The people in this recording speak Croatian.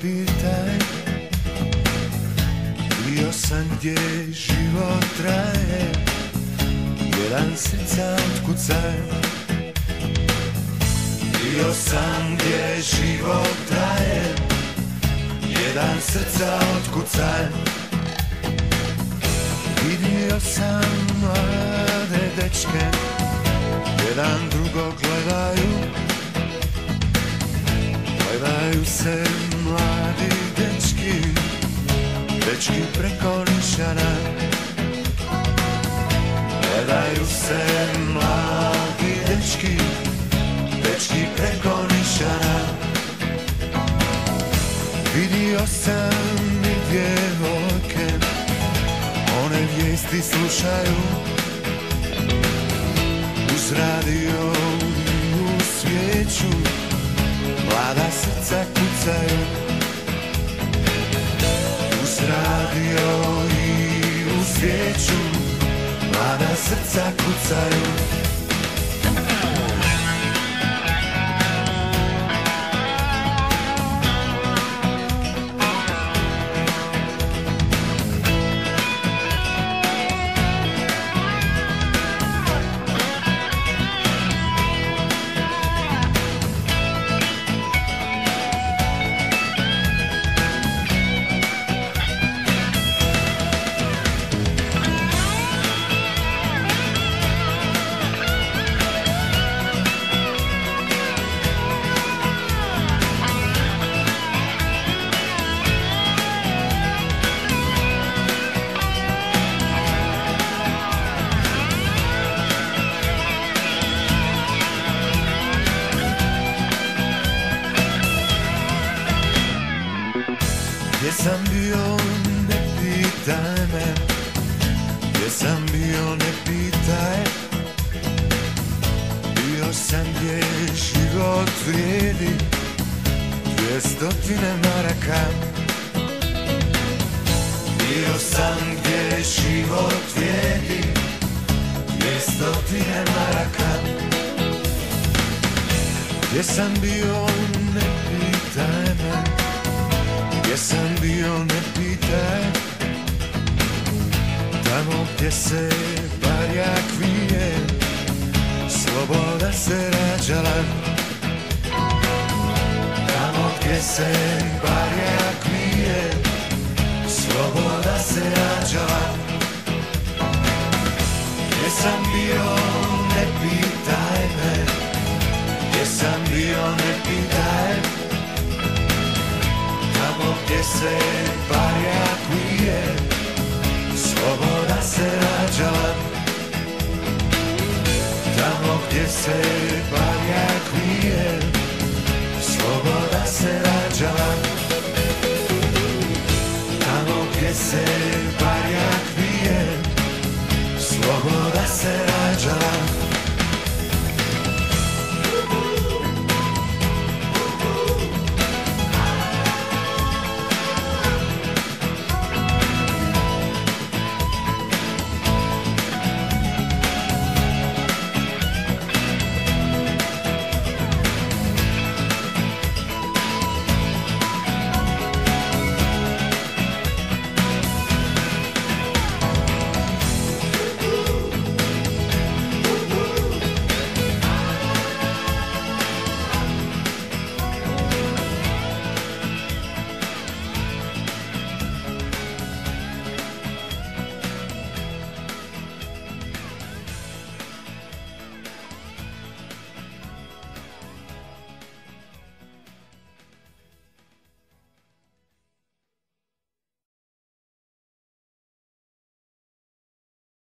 pitaj. Bio sam gdje život traje Jedan srca otkucaj Bio sam gdje život traje Jedan srca otkucaj Vidio sam mlade dečke Jedan drugog gledaju. Gledaju se mladi dečki Dečki preko nišana Gledaju se mladi dečki Dečki preko nišana Vidio sam i djevojke One vijesti slušaju. Uz radio u svijeću Mlada srca kucaju radio i u svijeću Mlada srca kucaju sam bio ne pitaj me Gdje sam bio ne pitaj Bio sam gdje život vrijedi Dvije stotine maraka. Bio sam gdje život vrijedi Dvije stotine maraka. Gdje sam bio sam bio ne pitaj. Tamo gdje se barjak vije Sloboda se rađala. Tamo gdje se barjak vije Sloboda se rađala. Gdje sam bio ne pitaj me. Gdje sam bio ne se barjak vije Sloboda se rađala Tamo gdje se barjak vije Sloboda se rađala Tamo gdje se